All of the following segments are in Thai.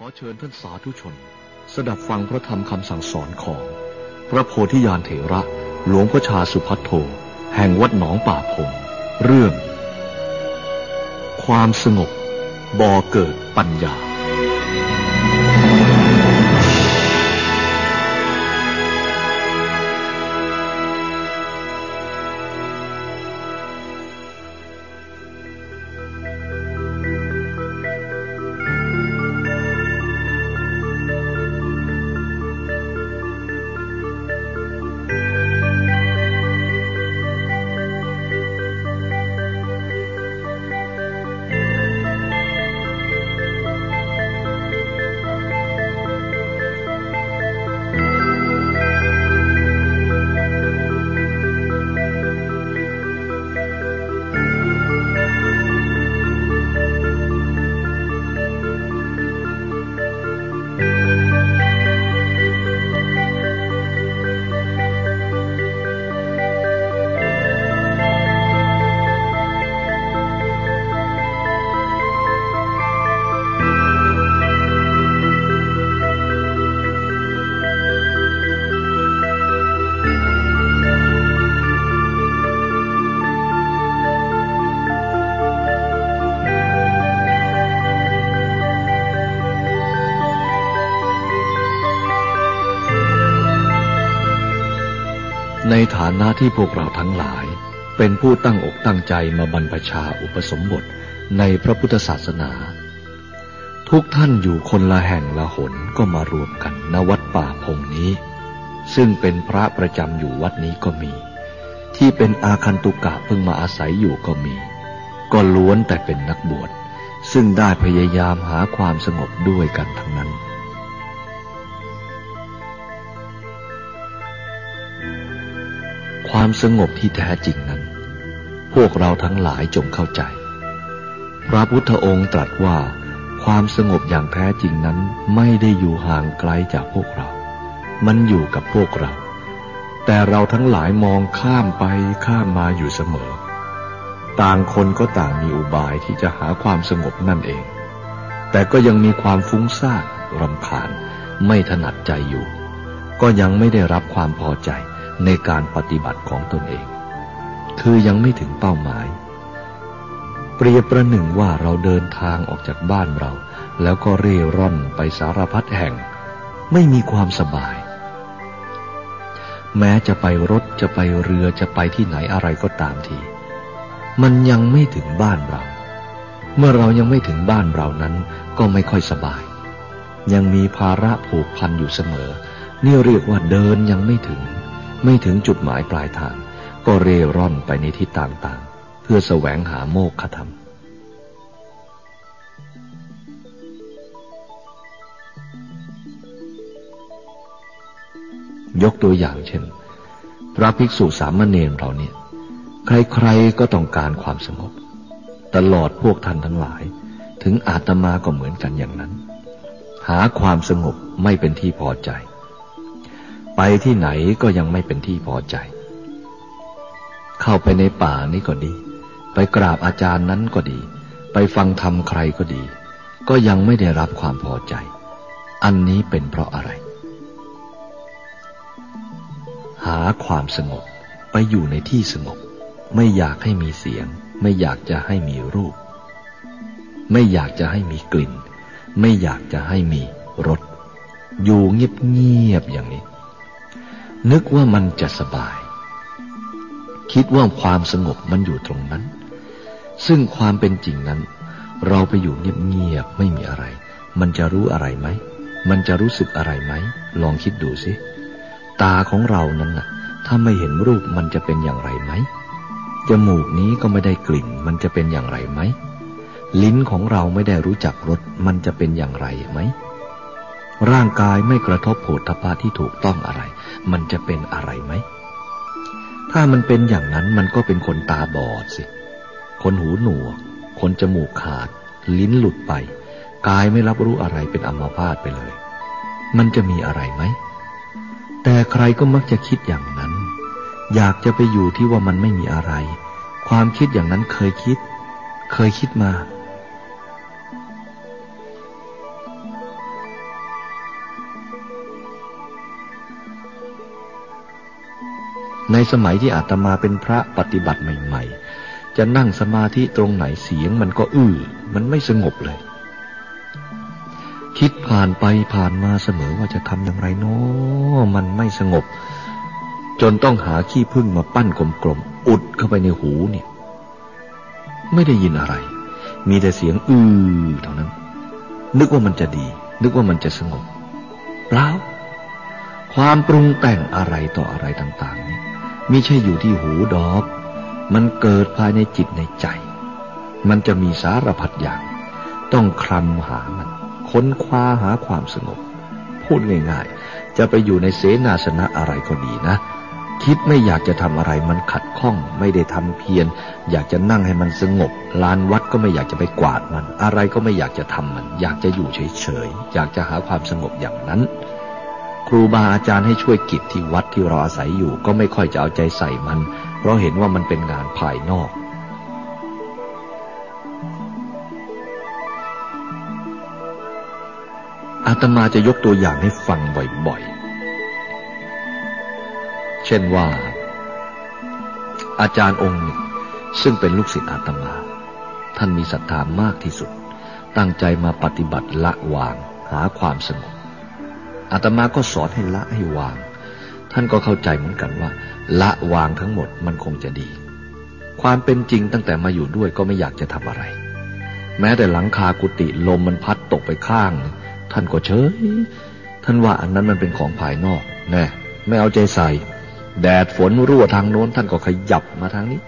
ขอเชิญท่านสาธุชน สดับฟังพระธรรมคำสั่งสอนของ พระโพธิยานเถระ หลวงพ่อชาสุพัทโท แห่งวัดหนองป่าพงเรื่อง ความสงบบ่อเกิดปัญญา ฐานะที่พวกเราทั้งหลาย เป็นผู้ตั้งอกตั้งใจมาบรรพชาอุปสมบทในพระพุทธศาสนา ทุกท่านอยู่คนละแห่งละหนก็มารวมกันณวัดป่าพงนี้ ซึ่งเป็นพระประจำอยู่วัดนี้ก็มี ที่เป็นอาคันตุกะเพิ่งมาอาศัยอยู่ก็มี ก็ล้วนแต่เป็นนักบวชซึ่งได้พยายามหาความสงบด้วยกันทั้งนั้น ความสงบที่แท้จริงนั้น พวกเราทั้งหลายจงเข้าใจ พระพุทธองค์ตรัสว่า ความสงบอย่างแท้จริงนั้นไม่ได้อยู่ห่างไกลจากพวกเรา มันอยู่กับพวกเรา แต่เราทั้งหลายมองข้ามไปข้ามมาอยู่เสมอ ต่างคนก็ต่างมีอุบายที่จะหาความสงบนั่นเอง แต่ก็ยังมีความฟุ้งซ่านรำคาญ ไม่ถนัดใจอยู่ ก็ยังไม่ได้รับความพอใจ ในการปฏิบัติของตนเอง คือยังไม่ถึงเป้าหมาย เปรียบประหนึ่งว่าเราเดินทางออกจากบ้านเรา แล้วก็เร่ร่อนไปสารพัดแห่ง ไม่มีความสบาย แม้จะไปรถจะไปเรือจะไปที่ไหนอะไรก็ตามที มันยังไม่ถึงบ้านเรา เมื่อเรายังไม่ถึงบ้านเรานั้นก็ไม่ค่อยสบาย ยังมีภาระผูกพันอยู่เสมอ นี่เรียกว่าเดินยังไม่ถึง ไม่ถึงจุดหมายปลายทาง ก็เร่ร่อนไปในทิศต่างๆ เพื่อแสวงหาโมกขธรรม ยกตัวอย่างเช่น พระภิกษุสามเณรเราเนี่ย ใครๆก็ต้องการความสงบ ตลอดพวกท่านทั้งหลาย ถึงอาตมาก็เหมือนกันอย่างนั้น หาความสงบไม่เป็นที่พอใจ ไปที่ไหนก็ยังไม่เป็นที่พอใจ เข้าไปในป่านี้ก็ดี ไปกราบอาจารย์นั้นก็ดี ไปฟังธรรมใครก็ดี ก็ยังไม่ได้รับความพอใจ อันนี้เป็นเพราะอะไร หาความสงบไปอยู่ในที่สงบ ไม่อยากให้มีเสียง ไม่อยากจะให้มีรูป ไม่อยากจะให้มีกลิ่น ไม่อยากจะให้มีรสอยู่เงียบๆอย่างนี้ นึกว่ามันจะสบาย คิดว่าความสงบมันอยู่ตรงนั้น ซึ่งความเป็นจริงนั้น เราไปอยู่เงียบๆไม่มีอะไร มันจะรู้อะไรไหม มันจะรู้สึกอะไรไหม ลองคิดดูสิ ตาของเรานั้นน่ะ ถ้าไม่เห็นรูปมันจะเป็นอย่างไรไหม จมูกนี้ก็ไม่ได้กลิ่น มันจะเป็นอย่างไรไหม ลิ้นของเราไม่ได้รู้จักรส มันจะเป็นอย่างไรไหม ร่างกายไม่กระทบโผฏฐพพะที่ถูกต้องอะไร มันจะเป็นอะไรไหม ถ้ามันเป็นอย่างนั้นมันก็เป็นคนตาบอดสิ คนหูหนวก คนจมูกขาด ลิ้นหลุดไป กายไม่รับรู้อะไรเป็นอัมพาตไปเลย มันจะมีอะไรไหม แต่ใครก็มักจะคิดอย่างนั้น อยากจะไปอยู่ที่ว่ามันไม่มีอะไร ความคิดอย่างนั้นเคยคิด เคยคิดมา ในสมัยที่อาตมาเป็นพระปฏิบัติใหม่ ๆ จะนั่งสมาธิตรงไหนเสียงมันก็อื้อ มันไม่สงบเลย คิดผ่านไปผ่านมาเสมอว่าจะทำอย่างไรเนาะมันไม่สงบ จนต้องหาขี้พึ่งมาปั้นกลมๆ อุดเข้าไปในหูเนี่ย ไม่ได้ยินอะไร มีแต่เสียงอื้อเท่านั้น นึกว่ามันจะดี นึกว่ามันจะสงบเปล่าความปรุงแต่งอะไรต่ออะไรต่างๆนี มิใช่อยู่ที่หูดอก มันเกิดภายในจิตในใจ มันจะมีสารพัดอย่าง ต้องคลำหามัน ค้นคว้าหาความสงบ พูดง่ายๆ จะไปอยู่ในเสนาสนะอะไรก็ดีนะ คิดไม่อยากจะทำอะไรมันขัดข้อง ไม่ได้ทำเพียร อยากจะนั่งให้มันสงบ ลานวัดก็ไม่อยากจะไปกวาดมัน อะไรก็ไม่อยากจะทำมัน อยากจะอยู่เฉยๆ อยากจะหาความสงบอย่างนั้น ครูบาอาจารย์ให้ช่วยกิจที่วัดที่เราอาศัยอยู่ ก็ไม่ค่อยจะเอาใจใส่มัน เพราะเห็นว่ามันเป็นงานภายนอกอาตมาจะยกตัวอย่างให้ฟังบ่อยๆ เช่นว่า อาจารย์องค์หนึ่ง ซึ่งเป็นลูกศิษย์อาตมา ท่านมีศรัทธามากที่สุด ตั้งใจมาปฏิบัติละวางหาความสงบ อาตมาก็สอนให้ละให้วาง ท่านก็เข้าใจเหมือนกันว่า ละวางทั้งหมดมันคงจะดี ความเป็นจริงตั้งแต่มาอยู่ด้วยก็ไม่อยากจะทำอะไร แม้แต่หลังคากุฏิลมมันพัดตกไปข้าง ท่านก็เฉย ท่านว่าอันนั้นมันเป็นของภายนอกแน่ไม่เอาใจใส่ แดดฝนรั่วทางโน้นท่านก็ขยับมาทางนี้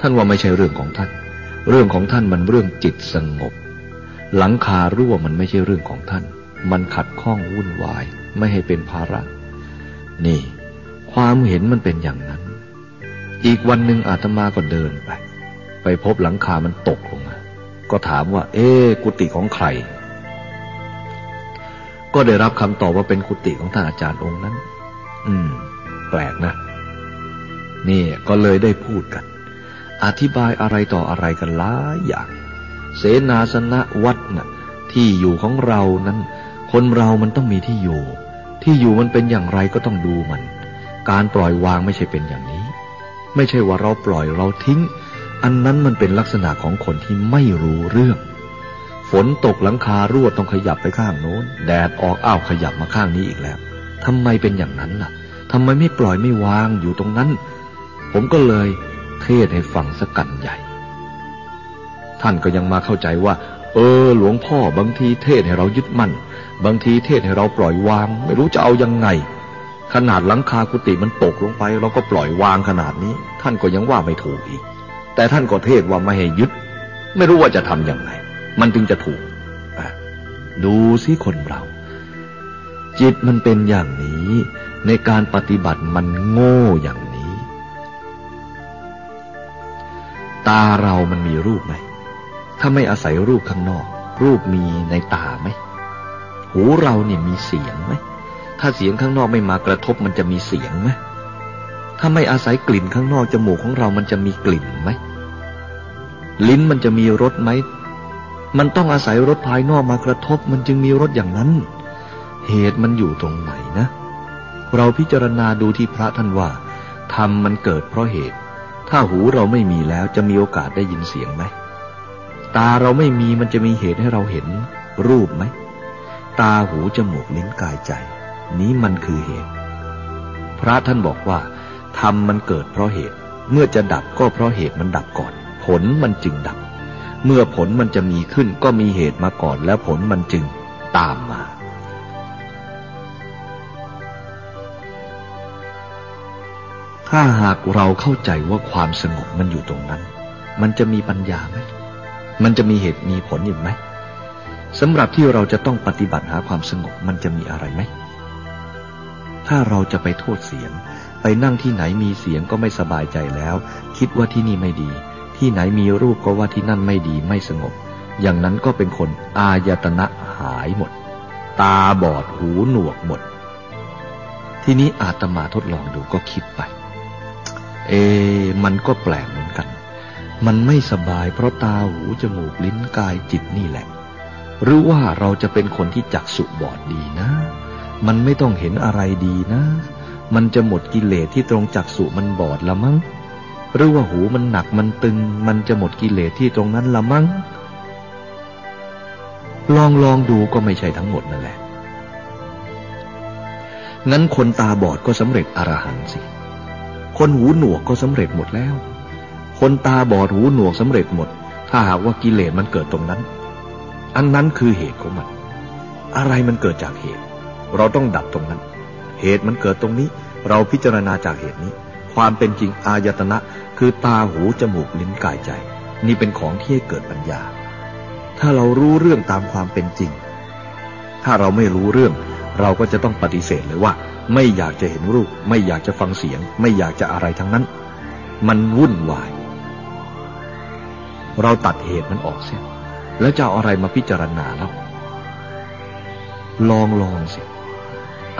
ท่านว่าไม่ใช่เรื่องของท่าน เรื่องของท่านมันเรื่องจิตสงบ หลังคารั่วมันไม่ใช่เรื่องของท่าน มันขัดข้องวุ่นวาย ไม่ให้เป็นภาระ นี่ ความเห็นมันเป็นอย่างนั้น อีกวันหนึ่งอาตมาก็เดินไป ไปพบหลังคามันตกลงมา ก็ถามว่า เอ๊กุฏิของใคร ก็ได้รับคำตอบว่าเป็นกุฏิของท่านอาจารย์องค์นั้น อืม แปลกนะ นี่ก็เลยได้พูดกัน อธิบายอะไรต่ออะไรกันหลายอย่าง เสนาสนะวัดนะ่ะที่อยู่ของเรานั้น คนเรามันต้องมีที่อยู่ ที่อยู่มันเป็นอย่างไรก็ต้องดูมัน การปล่อยวางไม่ใช่เป็นอย่างนี้ ไม่ใช่ว่าเราปล่อยเราทิ้ง อันนั้นมันเป็นลักษณะของคนที่ไม่รู้เรื่อง ฝนตกหลังคารั่วต้องขยับไปข้างโน้น แดดออกอ้าวขยับมาข้างนี้อีกแล้วทำไมเป็นอย่างนั้นล่ะทำไมไม่ปล่อยไม่วางอยู่ตรงนั้น ผมก็เลยเทศให้ฟังสักกันใหญ่ ท่านก็ยังมาเข้าใจว่า เออ หลวงพ่อบางทีเทศให้เรายึดมั่น บางทีเทศให้เราปล่อยวาง ไม่รู้จะเอายังไง ขนาดหลังคากุฏิมันตกลงไป เราก็ปล่อยวางขนาดนี้ ท่านก็ยังว่าไม่ถูกอีก แต่ท่านก็เทศว่าไม่ให้ยึด ไม่รู้ว่าจะทำยังไง มันจึงจะถูกดูสิคนเรา จิตมันเป็นอย่างนี้ ในการปฏิบัติมันโง่อย่างนี้ ตาเรามันมีรูปไหมถ้าไม่อาศัยรูปข้างนอก รูปมีในตาไหม หูเราเนี่ยมีเสียงไหมถ้าเสียงข้างนอกไม่มากระทบมันจะมีเสียงไหมถ้าไม่อาศัยกลิ่นข้างนอกจมูกของเรามันจะมีกลิ่นไหมลิ้นมันจะมีรสไหมมันต้องอาศัยรสภายนอกมากระทบ มันจึงมีรสอย่างนั้น เหตุมันอยู่ตรงไหนนะ เราพิจารณาดูที่พระท่านว่าธรรมมันเกิดเพราะเหตุ ถ้าหูเราไม่มีแล้วจะมีโอกาสได้ยินเสียงไหมตาเราไม่มีมันจะมีเหตุให้เราเห็นรูปไหม ตาหูจมูกลิ้นกายใจ นี้มันคือเหตุ พระท่านบอกว่าธรรมมันเกิดเพราะเหตุ เมื่อจะดับก็เพราะเหตุมันดับก่อน ผลมันจึงดับ เมื่อผลมันจะมีขึ้นก็มีเหตุมาก่อนแล้วผลมันจึงตามมาถ้าหากเราเข้าใจว่าความสงบมันอยู่ตรงนั้น มันจะมีปัญญาไหม มันจะมีเหตุมีผลอีกไหม สำหรับที่เราจะต้องปฏิบัติหาความสงบมันจะมีอะไรไหม ถ้าเราจะไปโทษเสียง ไปนั่งที่ไหนมีเสียงก็ไม่สบายใจแล้ว คิดว่าที่นี่ไม่ดี ที่ไหนมีรูปก็ว่าที่นั่นไม่ดีไม่สงบ อย่างนั้นก็เป็นคนอายตนะหายหมด ตาบอดหูหนวกหมด ทีนี้อาตมาทดลองดูก็คิดไป เอ มันก็แปลกเหมือนกัน มันไม่สบายเพราะตาหูจมูกลิ้นกายจิตนี่แหละ หรือว่าเราจะเป็นคนที่จักสุบอดดีนะ มันไม่ต้องเห็นอะไรดีนะ มันจะหมดกิเลสที่ตรงจักสุมันบอดละมั้ง หรือว่าหูมันหนักมันตึง มันจะหมดกิเลสที่ตรงนั้นละมั้ง ลองลองดูก็ไม่ใช่ทั้งหมดนั่นแหละ งั้นคนตาบอดก็สำเร็จอรหันต์สิ คนหูหนวกก็สำเร็จหมดแล้ว คนตาบอดหูหนวกสำเร็จหมด ถ้าหากว่ากิเลสมันเกิดตรงนั้น อันนั้นคือเหตุของมัน อะไรมันเกิดจากเหตุ เราต้องดับตรงนั้น เหตุมันเกิดตรงนี้ เราพิจารณาจากเหตุนี้ ความเป็นจริงอายตนะคือตาหูจมูกลิ้นกายใจ นี่เป็นของที่ให้เกิดปัญญา ถ้าเรารู้เรื่องตามความเป็นจริง ถ้าเราไม่รู้เรื่อง เราก็จะต้องปฏิเสธเลยว่า ไม่อยากจะเห็นรูป ไม่อยากจะฟังเสียง ไม่อยากจะอะไรทั้งนั้น มันวุ่นวาย เราตัดเหตุมันออกเสีย แล้วจะเอาอะไรมาพิจารณาแล้วลองลองสิ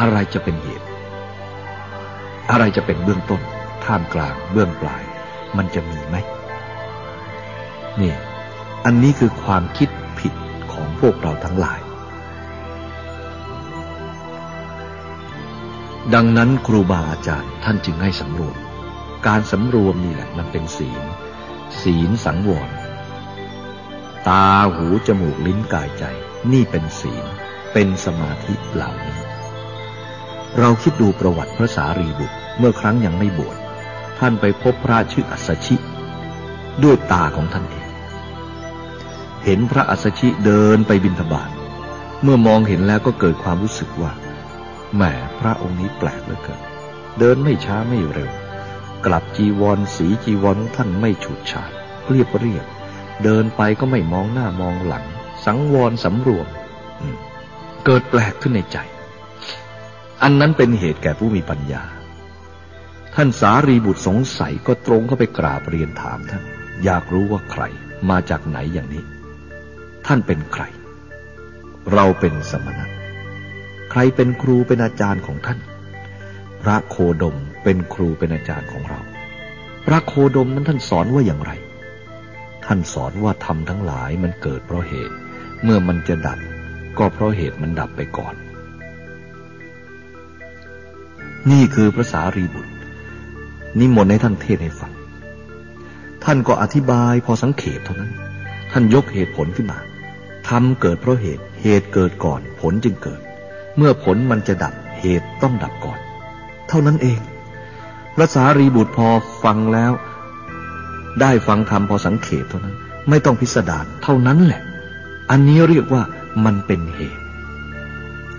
อะไรจะเป็นเหตุ อะไรจะเป็นเบื้องต้น ท่ามกลาง เบื้องปลาย มันจะมีไหม นี่ อันนี้คือความคิดผิดของพวกเราทั้งหลาย ดังนั้นครูบาอาจารย์ท่านจึงให้สำรวม การสำรวมนี่แหละมันเป็นศีล ศีลสังวร ตาหูจมูกลิ้นกายใจ นี่เป็นศีล เป็นสมาธิเหล่านี้ เราคิดดูประวัติพระสารีบุตรเมื่อครั้งยังไม่บวชท่านไปพบพระชื่ออัสสชิ ด้วยตาของท่านเอง เห็นพระอัสสชิเดินไปบิณฑบาตเมื่อมองเห็นแล้วก็เกิดความรู้สึกว่าแหมพระองค์นี้แปลกเหลือเกินเดินไม่ช้าไม่เร็ว กลับจีวรสีจีวรท่านไม่ฉูดฉาดเรียบเรียบ เดินไปก็ไม่มองหน้ามองหลัง สังวรสำรวม เกิดแปลกขึ้นในใจ อันนั้นเป็นเหตุแก่ผู้มีปัญญา ท่านสารีบุตรสงสัยก็ตรงเข้าไปกราบเรียนถามท่าน อยากรู้ว่าใคร มาจากไหนอย่างนี้ ท่านเป็นใคร เราเป็นสมณะ ใครเป็นครูเป็นอาจารย์ของท่าน พระโคดมเป็นครูเป็นอาจารย์ของเรา พระโคดมนั้นท่านสอนว่าอย่างไร ท่านสอนว่าธรรมทั้งหลายมันเกิดเพราะเหตุ เมื่อมันจะดับ ก็เพราะเหตุมันดับไปก่อน นี่คือพระสารีบุตร นิมนต์ให้ท่านเทศให้ฟัง ท่านก็อธิบายพอสังเขตเท่านั้น ท่านยกเหตุผลขึ้นมาทำเกิดเพราะเหตุ เหตุเกิดก่อน ผลจึงเกิด เมื่อผลมันจะดับ เหตุต้องดับก่อน เท่านั้นเอง พระสารีบุตรพอฟังแล้ว ได้ฟังธรรมพอสังเขตเท่านั้น ไม่ต้องพิสดารเท่านั้นแหละ อันนี้เรียกว่ามันเป็นเหตุ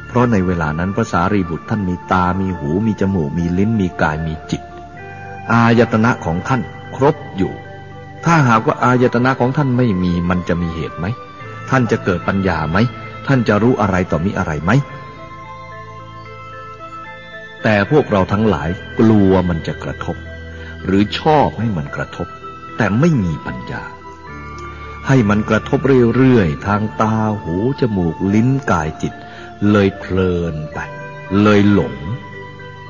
เพราะในเวลานั้นพระสารีบุตรท่านมีตา มีหู มีจมูก มีลิ้น มีกาย มีจิต อายตนะของท่านครบอยู่ ถ้าหากว่าอายตนะของท่านไม่มีมันจะมีเหตุไหม ท่านจะเกิดปัญญาไหม ท่านจะรู้อะไรต่อมีอะไรไหม แต่พวกเราทั้งหลายกลัวมันจะกระทบ หรือชอบให้มันกระทบ แต่ไม่มีปัญญา ให้มันกระทบเรื่อยๆ ทางตาหู จมูกลิ้นกายจิต เลยเพลินไป เลยหลง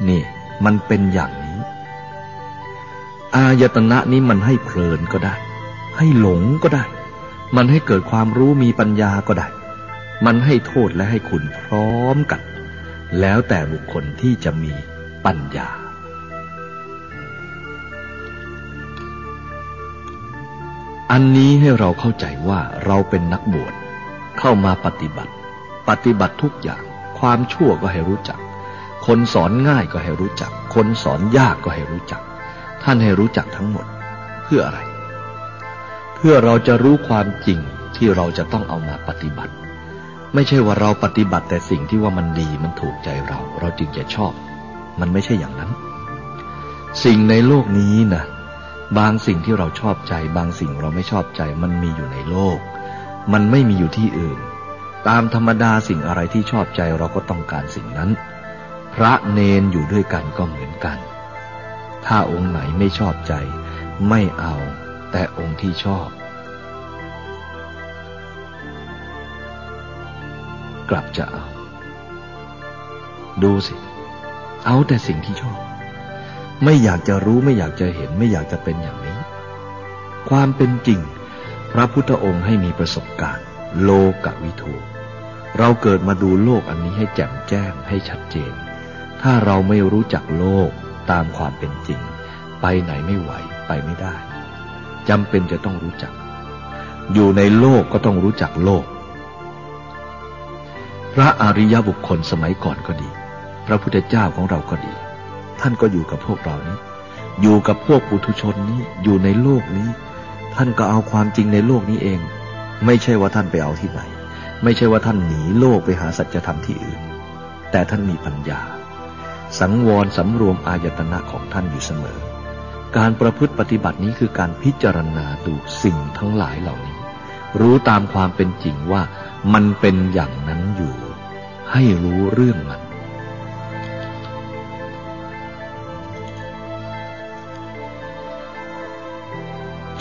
นี่มันเป็นอย่างนี้ อายตนะนี้มันให้เพลินก็ได้ ให้หลงก็ได้ มันให้เกิดความรู้มีปัญญาก็ได้ มันให้โทษและให้คุณพร้อมกัน แล้วแต่บุคคลที่จะมีปัญญา อันนี้ให้เราเข้าใจว่าเราเป็นนักบวชเข้ามาปฏิบัติ ปฏิบัติทุกอย่าง ความชั่วก็ให้รู้จัก คนสอนง่ายก็ให้รู้จัก คนสอนยากก็ให้รู้จัก ท่านให้รู้จักทั้งหมด เพื่ออะไร เพื่อเราจะรู้ความจริงที่เราจะต้องเอามาปฏิบัติ ไม่ใช่ว่าเราปฏิบัติแต่สิ่งที่ว่ามันดีมันถูกใจเรา เราจึงจะชอบ มันไม่ใช่อย่างนั้น สิ่งในโลกนี้นะ บางสิ่งที่เราชอบใจ บางสิ่งเราไม่ชอบใจ มันมีอยู่ในโลก มันไม่มีอยู่ที่อื่น ตามธรรมดาสิ่งอะไรที่ชอบใจเราก็ต้องการสิ่งนั้น พระเนนอยู่ด้วยกันก็เหมือนกัน ถ้าองค์ไหนไม่ชอบใจ ไม่เอา แต่องค์ที่ชอบ กลับจะเอา ดูสิ เอาแต่สิ่งที่ชอบ ไม่อยากจะรู้ไม่อยากจะเห็นไม่อยากจะเป็นอย่างนี้ ความเป็นจริง พระพุทธองค์ให้มีประสบการณ์ โลกวิถูเราเกิดมาดูโลกอันนี้ให้แจ่มแจ้งให้ชัดเจนถถ้าเราไม่รู้จักโลกตามความเป็นจริง ไปไหนไม่ไหวไปไม่ได้จำเป็นจะต้องรู้จัก อยู่ในโลกก็ต้องรู้จักโลก พระอริยบุคคลสมัยก่อนก็ดี พระพุทธเจ้าของเราก็ดี ท่านก็อยู่กับพวกเรานี้ อยู่กับพวกปุถุชนนี้อยู่ในโลกนี้ ท่านก็เอาความจริงในโลกนี้เอง ไม่ใช่ว่าท่านไปเอาที่ไหน ไม่ใช่ว่าท่านหนีโลกไปหาสัจธรรมที่อื่น แต่ท่านมีปัญญา สังวรสำรวมอายตนะของท่านอยู่เสมอ การประพฤติปฏิบัตินี้คือการพิจารณาดูสิ่งทั้งหลายเหล่านี้ รู้ตามความเป็นจริงว่ามันเป็นอย่างนั้นอยู่ ให้รู้เรื่องมัน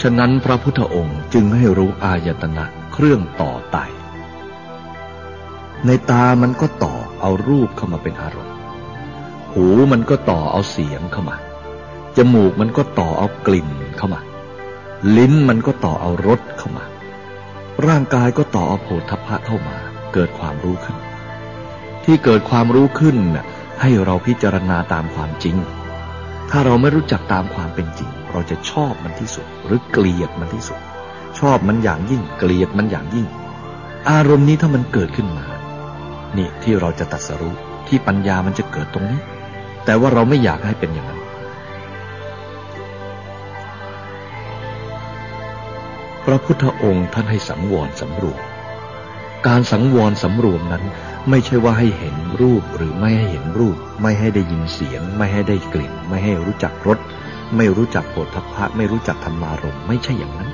ฉะนั้นพระพุทธองค์จึงให้รู้อายตนะเครื่องต่อไต ในตามันก็ต่อเอารูปเข้ามาเป็นอารมณ์ หูมันก็ต่อเอาเสียงเข้ามา จมูกมันก็ต่อเอากลิ่นเข้ามา ลิ้นมันก็ต่อเอารสเข้ามา ร่างกายก็ต่อเอาโผฏฐพะเข้ามา เกิดความรู้ขึ้น ที่เกิดความรู้ขึ้นให้เราพิจารณาตามความจริง ถ้าเราไม่รู้จักตามความเป็นจริง เราจะชอบมันที่สุด หรือเกลียดมันที่สุด ชอบมันอย่างยิ่ง เกลียดมันอย่างยิ่ง อารมณ์นี้ถ้ามันเกิดขึ้นมา นี่ที่เราจะตัดสรู้ที่ปัญญามันจะเกิดตรงนี้ แต่ว่าเราไม่อยากให้เป็นอย่างนั้นพระพุทธองค์ท่านให้สังวรสำรวม การสังวรสำรวมนั้นไม่ใช่ว่าให้เห็นรูปหรือไม่ให้เห็นรูป ไม่ให้ได้ยินเสียง ไม่ให้ได้กลิ่น ไม่ให้รู้จักรส ไม่รู้จักโผฏฐพะไม่รู้จักธรรมารมไม่ใช่อย่างนั้น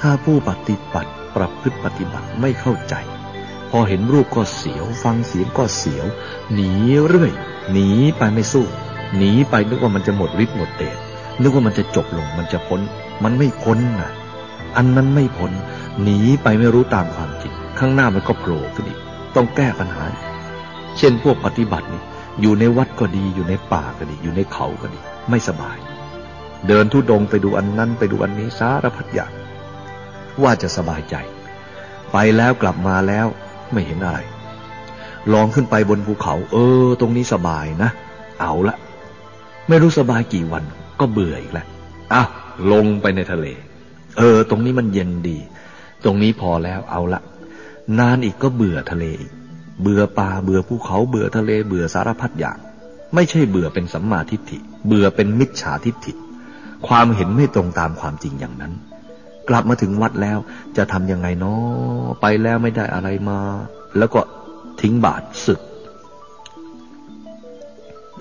ถ้าผู้ปฏิบัติประพฤติปฏิบัติไม่เข้าใจ พอเห็นรูปก็เสียว ฟังเสียงก็เสียว หนีเรื่อย หนีไปไม่สู้ หนีไปนึกว่ามันจะหมดฤทธิ์หมดเดชนึกว่ามันจะจบลงมันจะพ้น มันไม่พ้นนะอันนั้นไม่พ้นหนีไปไม่รู้ตามความจริง ข้างหน้ามันก็โผล่ขึ้นอีกต้องแก้ปัญหา เช่นพวกปฏิบัตินี่อยู่ในวัดก็ดีอยู่ในป่าก็ดี อยู่ในเขาก็ดี ไม่สบาย เดินทุดงไปดูอันนั้นไปดูอันนี้สารพัดอย่างว่าจะสบายใจ ไปแล้วกลับมาแล้วไม่เห็นอะไร ลองขึ้นไปบนภูเขา เออ ตรงนี้สบายนะ เอาละไม่รู้สบายกี่วันก็เบื่ออีกแล้วอะลงไปในทะเล เออ ตรงนี้มันเย็นดี ตรงนี้พอแล้วเอาละนานอีกก็เบื่อทะเลอีกเบื่อป่าเบื่อภูเขาเบื่อทะเลเบื่อสารพัดอย่าง ไม่ใช่เบื่อเป็นสัมมาทิฏฐิ เบื่อเป็นมิจฉาทิฏฐิ ความเห็นไม่ตรงตามความจริงอย่างนั้น กลับมาถึงวัดแล้วจะทำยังไงเนาะไปแล้วไม่ได้อะไรมา แล้วก็ทิ้งบาตรศึก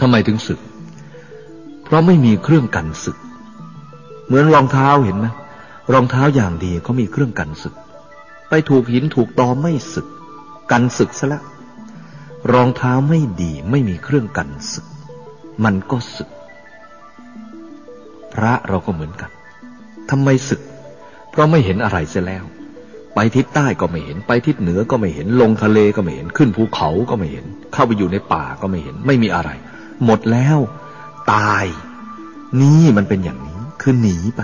ทำไมถึงศึก เพราะไม่มีเครื่องกันศึก เหมือนรองเท้าเห็นไหมรองเท้าอย่างดีเขามีเครื่องกันศึก ไปถูกหินถูกตอไม่ศึก กันศึกซะแล้ว รองเท้าไม่ดีไม่มีเครื่องกันศึก มันก็ศึก พระเราก็เหมือนกันทำไมศึก เพราะไม่เห็นอะไรเสียแล้ว ไปทิศใต้ก็ไม่เห็นไปทิศเหนือก็ไม่เห็นลงทะเลก็ไม่เห็นขึ้นภูเขาก็ไม่เห็น เข้าไปอยู่ในป่าก็ไม่เห็น ไม่มีอะไร หมดแล้ว ตาย นี่มันเป็นอย่างนี้คือหนีไป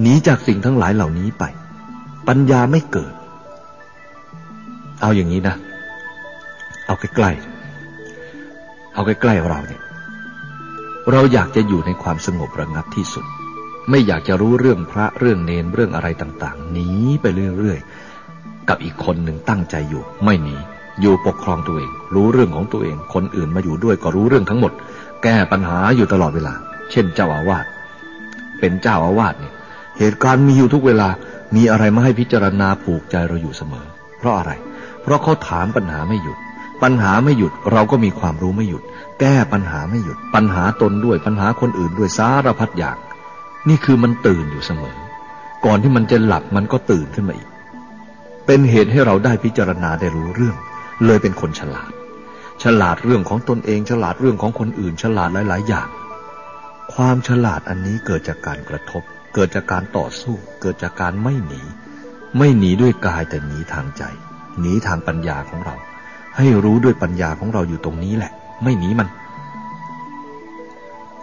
หนีจากสิ่งทั้งหลายเหล่านี้ไป ปัญญาไม่เกิด เอาอย่างนี้นะ เอาใกล้ๆ เอาใกล้ๆเราเนี่ย เราอยากจะอยู่ในความสงบระงับที่สุด ไม่อยากจะรู้เรื่องพระเรื่องเนนเรื่องอะไรต่างๆหนีไปเรื่อยๆ กับอีกคนหนึ่งตั้งใจอยู่ ไม่หนีอยู่ปกครองตัวเอง รู้เรื่องของตัวเอง คนอื่นมาอยู่ด้วยก็รู้เรื่องทั้งหมด แก้ปัญหาอยู่ตลอดเวลา เช่น เจ้าอาวาสเป็นเจ้าอาวาสเนี่ย เหตุการณ์มีอยู่ทุกเวลา มีอะไรมาให้พิจารณาผูกใจเราอยู่เสมอ เพราะอะไร เพราะเขาถามปัญหาไม่หยุด ปัญหาไม่หยุดเราก็มีความรู้ไม่หยุด แก้ปัญหาไม่หยุด ปัญหาตนด้วยปัญหาคนอื่นด้วยสารพัดอย่าง นี่คือมันตื่นอยู่เสมอ ก่อนที่มันจะหลับมันก็ตื่นขึ้นมาอีก เป็นเหตุให้เราได้พิจารณาได้รู้เรื่อง เลยเป็นคนฉลาด ฉลาดเรื่องของตนเอง ฉลาดเรื่องของคนอื่น ฉลาดหลาย ๆ อย่าง ความฉลาดอันนี้เกิดจากการกระทบ เกิดจากการต่อสู้ เกิดจากการไม่หนี ไม่หนีด้วยกายแต่หนีทางใจ หนีทางปัญญาของเรา ให้รู้ด้วยปัญญาของเราอยู่ตรงนี้แหละ ไม่หนีมัน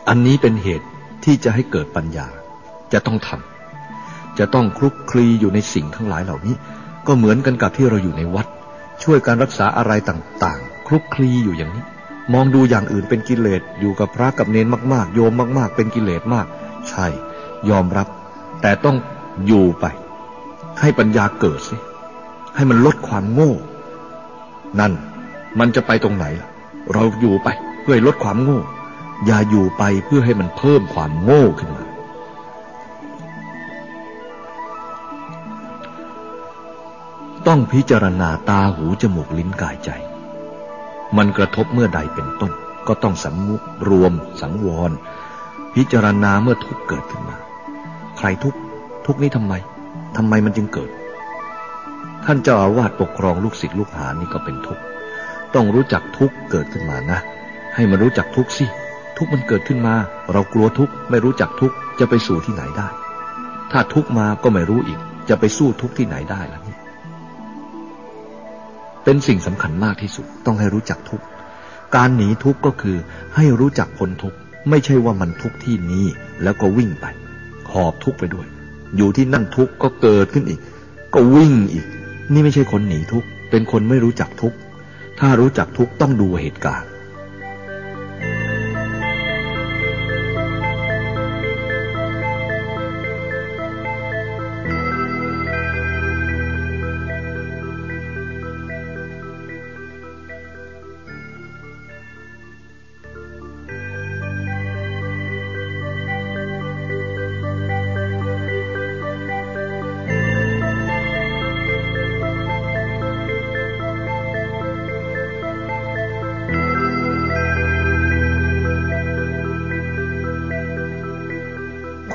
อันนี้เป็นเหตุที่จะให้เกิดปัญญา จะต้องทำจะต้องคลุกคลีอยู่ในสิ่งทั้งหลายเหล่านี้ ก็เหมือนกันกับที่เราอยู่ในวัด ช่วยการรักษาอะไรต่างๆ คลุกคลีอยู่อย่างนี้ มองดูอย่างอื่นเป็นกิเลสอยู่กับพระกับเนนมาก ๆ โยมมาก ๆ เป็นกิเลสมาก ใช่ ยอมรับ แต่ต้องอยู่ไป ให้ปัญญาเกิดสิให้มันลดความโง่ นั่นมันจะไปตรงไหน เราอยู่ไปเพื่อลดความโง่ อย่าอยู่ไปเพื่อให้มันเพิ่มความโง่ขึ้นมา ต้องพิจารณาตาหูจมูกลิ้นกายใจ มันกระทบเมื่อใดเป็นต้น ก็ต้องสำมุรวม สังวร พิจารณาเมื่อทุกเกิดขึ้นมา ใครทุกทุกนี้ทำไมทำไมมันจึงเกิด ท่านเจ้าอาวาสปกครองลูกศิษย์ลูกหานี่ก็เป็นทุกข์ ต้องรู้จักทุกข์เกิดขึ้นมานะ ให้มันรู้จักทุกข์สิ ทุกข์มันเกิดขึ้นมา เรากลัวทุกข์ไม่รู้จักทุกข์จะไปสู่ที่ไหนได้ ถ้าทุกข์มาก็ไม่รู้อีก จะไปสู้ทุกข์ที่ไหนได้ล่ะนี่เป็นสิ่งสำคัญมากที่สุด ต้องให้รู้จักทุกข์ การหนีทุกข์ก็คือให้รู้จักพ้นทุกข์ไม่ใช่ว่ามันทุกข์ที่นี้แล้วก็วิ่งไปหอบทุกข์ไปด้วย อยู่ที่นั่นทุกข์ก็เกิดขึ้นอีก ก็วิ่งอีก นี่ไม่ใช่คนหนีทุกเป็นคนไม่รู้จักทุกถ้ารู้จักทุกต้องดูเหตุการณ์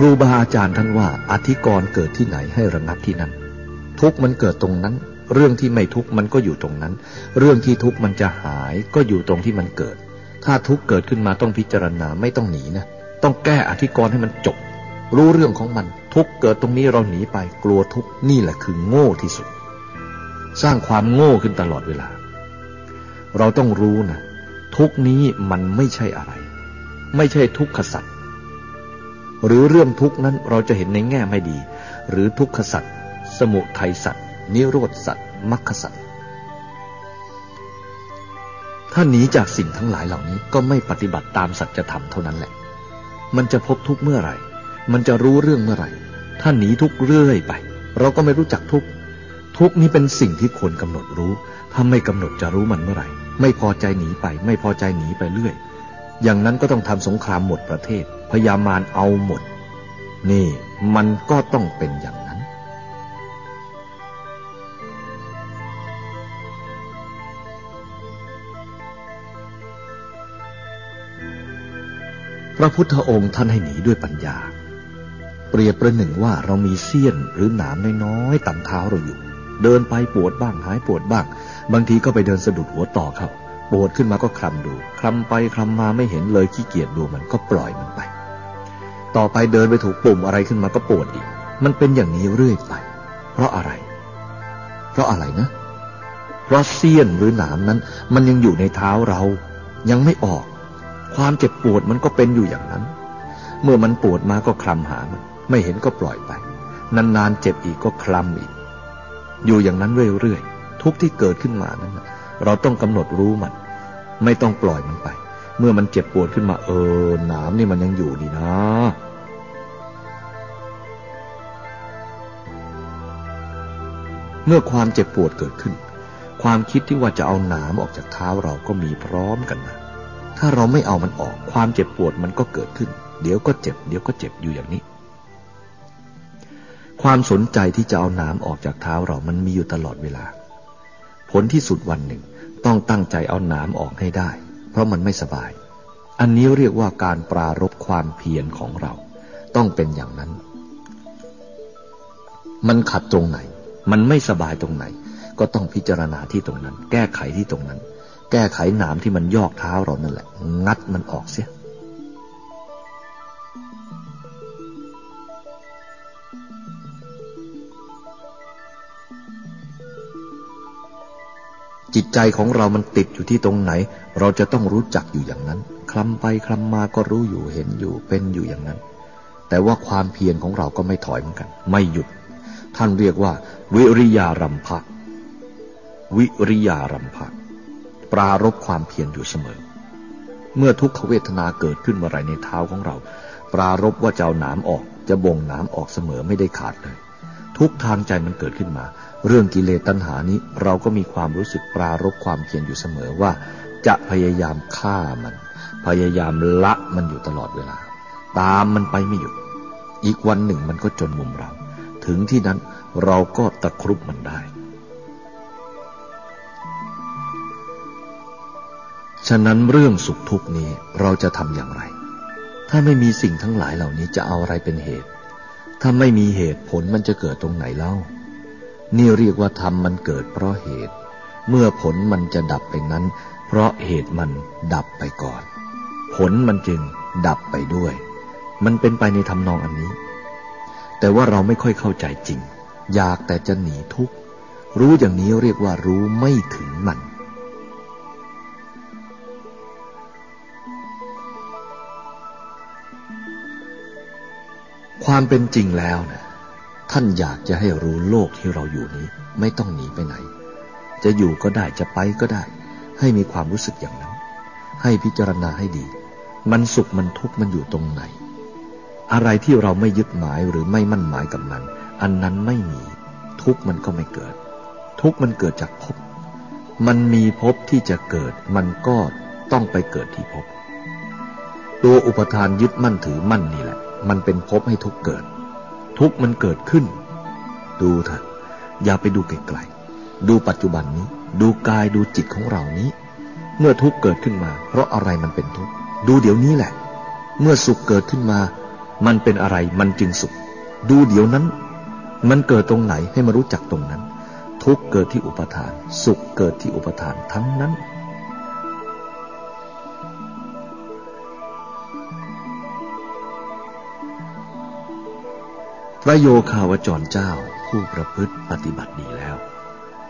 รูบาอาจารย์ท่านว่าอธิกรณ์เกิดที่ไหนให้ระงับที่นั้น ทุกมันเกิดตรงนั้น เรื่องที่ไม่ทุกมันก็อยู่ตรงนั้น เรื่องที่ทุกมันจะหายก็อยู่ตรงที่มันเกิด ถ้าทุกเกิดขึ้นมาต้องพิจารณาไม่ต้องหนีนะต้องแก้อธิกรณ์ให้มันจบ รู้เรื่องของมัน ทุกเกิดตรงนี้เราหนีไปกลัวทุกนี่แหละคือโง่ที่สุด สร้างความโง่ขึ้นตลอดเวลา เราต้องรู้นะทุกนี้มันไม่ใช่อะไร ไม่ใช่ทุกขสัตว์ หรือเรื่องทุกข์นั้นเราจะเห็นในแง่ไม่ดี หรือทุกขสัตว์สมุทัยสัตว์นิโรธสัตว์มรรคสัตว์ถ้าหนีจากสิ่งทั้งหลายเหล่านี้ก็ไม่ปฏิบัติตามสัจธรรมเท่านั้นแหละ มันจะพบทุกเมื่อไหร่ มันจะรู้เรื่องเมื่อไหร่ ถ้าหนีทุกเรื่อยไป เราก็ไม่รู้จักทุก ทุกนี้เป็นสิ่งที่ควรกำหนดรู้ ถ้าไม่กำหนดจะรู้มันเมื่อไหร่ ไม่พอใจหนีไป ไม่พอใจหนีไปเรื่อย อย่างนั้นก็ต้องทำสงครามหมดประเทศ พยามารเอาหมด นี่มันก็ต้องเป็นอย่างนั้น พระพุทธองค์ท่านให้หนีด้วยปัญญา เปรียบประหนึ่งว่าเรามีเสี้ยนหรือหนามน้อยๆต่ำเท้าเราอยู่ เดินไปปวดบ้างหายปวดบ้าง บางทีก็ไปเดินสะดุดหัวต่อครับ ปวดขึ้นมาก็คลำดู คลำไปคลำมาไม่เห็นเลยขี้เกียจดูมันก็ปล่อยมันไป ต่อไปเดินไปถูกปุ่มอะไรขึ้นมาก็ปวดอีก มันเป็นอย่างนี้เรื่อยไป เพราะอะไร เพราะอะไรนะ เพราะเสี้ยนหรือหนามนั้น มันยังอยู่ในเท้าเรา ยังไม่ออก ความเจ็บปวดมันก็เป็นอยู่อย่างนั้น เมื่อมันปวดมาก็คลำหามัน ไม่เห็นก็ปล่อยไป นานๆเจ็บอีกก็คลำอีก อยู่อย่างนั้นเรื่อยๆทุกที่เกิดขึ้นมานั้นเราต้องกำหนดรู้มัน ไม่ต้องปล่อยมันไป เมื่อมันเจ็บปวดขึ้นมาเออหนามนี่มันยังอยู่นี่นะเมื่อความเจ็บปวดเกิดขึ้น ความคิดที่ว่าจะเอาหนามออกจากเท้าเราก็มีพร้อมกันมา ถ้าเราไม่เอามันออกความเจ็บปวดมันก็เกิดขึ้น เดี๋ยวก็เจ็บ เดี๋ยวก็เจ็บอยู่อย่างนี้ ความสนใจที่จะเอาหนามออกจากเท้าเรามันมีอยู่ตลอดเวลา ผลที่สุดวันหนึ่ง ต้องตั้งใจเอาหนามออกให้ได้ เพราะมันไม่สบาย อันนี้เรียกว่าการปรารบความเพียรของเรา ต้องเป็นอย่างนั้น มันขัดตรงไหน มันไม่สบายตรงไหน ก็ต้องพิจารณาที่ตรงนั้น แก้ไขที่ตรงนั้น แก้ไขหนามที่มันยอกเท้าเรานั่นแหละ งัดมันออกเสีย จิตใจของเรามันติดอยู่ที่ตรงไหน เราจะต้องรู้จักอยู่อย่างนั้น คลำไปคลำมาก็รู้อยู่เห็นอยู่เป็นอยู่อย่างนั้น แต่ว่าความเพียรของเราก็ไม่ถอยเหมือนกัน ไม่หยุด ท่านเรียกว่า วิริยารัมภะวิริยารัมภะปรารบความเพียรอยู่เสมอ เมื่อทุกขเวทนาเกิดขึ้นเมื่อไรในเท้าของเรา ปรารบว่าจะเอาหนามออก จะบ่งหนามออกเสมอไม่ได้ขาดเลย ทุกทางใจมันเกิดขึ้นมา เรื่องกิเลสตัณหานี้เราก็มีความรู้สึกปรารบความเพียรอยู่เสมอว่า จะพยายามฆ่ามัน พยายามละมันอยู่ตลอดเวลา ตามมันไปไม่หยุดอีกวันหนึ่งมันก็จนมุมเรา ถึงที่นั้นเราก็ตะครุบมันได้ ฉะนั้นเรื่องสุขทุกนี้เราจะทำอย่างไร ถ้าไม่มีสิ่งทั้งหลายเหล่านี้จะเอาอะไรเป็นเหตุ ถ้าไม่มีเหตุผลมันจะเกิดตรงไหนเล่า นี่เรียกว่าธรรมมันเกิดเพราะเหตุ เมื่อผลมันจะดับไปนั้น เพราะเหตุมันดับไปก่อน ผลมันจึงดับไปด้วย มันเป็นไปในทำนองอันนี้ แต่ว่าเราไม่ค่อยเข้าใจจริง อยากแต่จะหนีทุกข์ รู้อย่างนี้เรียกว่ารู้ไม่ถึงมันความเป็นจริงแล้วนะ ท่านอยากจะให้รู้โลกที่เราอยู่นี้ไม่ต้องหนีไปไหน จะอยู่ก็ได้จะไปก็ได้ ให้มีความรู้สึกอย่างนั้น ให้พิจารณาให้ดี มันสุขมันทุกข์มันอยู่ตรงไหน อะไรที่เราไม่ยึดหมายหรือไม่มั่นหมายกับมัน อันนั้นไม่มี ทุกข์มันก็ไม่เกิด ทุกข์มันเกิดจากภพมันมีภพที่จะเกิด มันก็ต้องไปเกิดที่ภพตัวอุปทานยึดมั่นถือมั่นนี่แหละ มันเป็นภพให้ทุกเกิด ทุกมันเกิดขึ้น ดูเถอะอย่าไปดูไกลๆดูปัจจุบันนี้ ดูกายดูจิตของเรานี้ เมื่อทุกเกิดขึ้นมา เพราะอะไรมันเป็นทุกดูเดี๋ยวนี้แหละ เมื่อสุขเกิดขึ้นมา มันเป็นอะไรมันจึงสุข ดูเดี๋ยวนั้น มันเกิดตรงไหนให้มารู้จักตรงนั้น ทุกเกิดที่อุปทาน สุขเกิดที่อุปทานทั้งนั้น พระโยคาวจรเจ้าผู้ประพฤติปฏิบัติดีแล้ว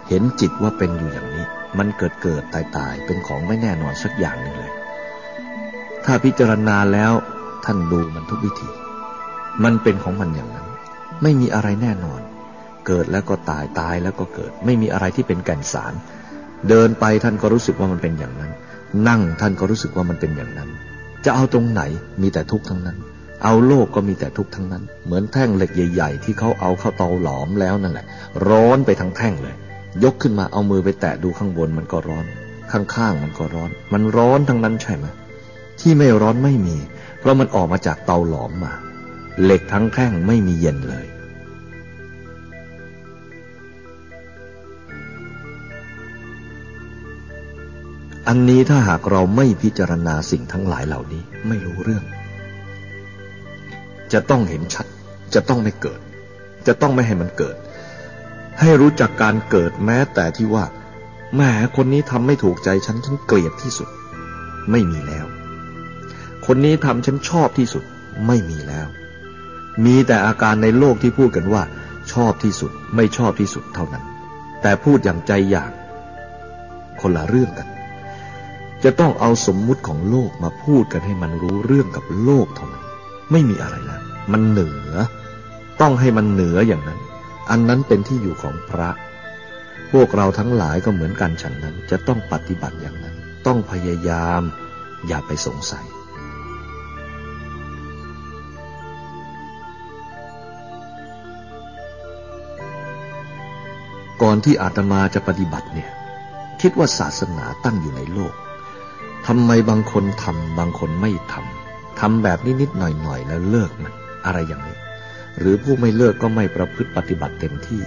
เห็นจิตว่าเป็นอยู่อย่างนี้ มันเกิดเกิดตายตายเป็นของไม่แน่นอนสักอย่างหนึ่งเลย ถ้าพิจารณาแล้วท่านดูมันทุกวิธี มันเป็นของมันอย่างนั้น ไม่มีอะไรแน่นอน เกิดแล้วก็ตายตายแล้วก็เกิด ไม่มีอะไรที่เป็นแก่นสาร เดินไปท่านก็รู้สึกว่ามันเป็นอย่างนั้น นั่งท่านก็รู้สึกว่ามันเป็นอย่างนั้น จะเอาตรงไหนมีแต่ทุกข์ทั้งนั้น เอาโลกก็มีแต่ทุกข์ทั้งนั้น เหมือนแท่งเหล็กใหญ่ ๆ ที่เขาเอาเข้าเตาหลอมแล้วนั่นแหละ ร้อนไปทั้งแท่งเลย ยกขึ้นมาเอามือไปแตะดูข้างบนมันก็ร้อน ข้างๆมันก็ร้อน มันร้อนทั้งนั้นใช่ไหมที่ไม่ร้อนไม่มี เพราะมันออกมาจากเตาหลอมมา เหล็กทั้งแท่งไม่มีเย็นเลยอันนี้ถ้าหากเราไม่พิจารณาสิ่งทั้งหลายเหล่านี้ไม่รู้เรื่อง จะต้องเห็นชัด จะต้องไม่เกิด จะต้องไม่ให้มันเกิด ให้รู้จักการเกิดแม้แต่ที่ว่าแหมคนนี้ทำไม่ถูกใจฉันฉันเกลียดที่สุด ไม่มีแล้ว คนนี้ทำฉันชอบที่สุด ไม่มีแล้ว มีแต่อาการในโลกที่พูดกันว่า ชอบที่สุดไม่ชอบที่สุดเท่านั้น แต่พูดอย่างใจอยาก คนละเรื่องกัน จะต้องเอาสมมุติของโลกมาพูดกันให้มันรู้เรื่องกับโลกเท่านั้น ไม่มีอะไรแล้ว มันเหนือ ต้องให้มันเหนืออย่างนั้น อันนั้นเป็นที่อยู่ของพระ พวกเราทั้งหลายก็เหมือนกันฉันนั้น จะต้องปฏิบัติอย่างนั้น ต้องพยายาม อย่าไปสงสัยก่อนที่อาตมาจะปฏิบัติเนี่ย คิดว่าศาสนาตั้งอยู่ในโลกทำไมบางคนทำบางคนไม่ทำ ทำแบบนิดๆหน่อยๆ แล้วเลิกมันอะไรอย่างนี้ หรือผู้ไม่เลิกก็ไม่ประพฤติปฏิบัติเต็มที่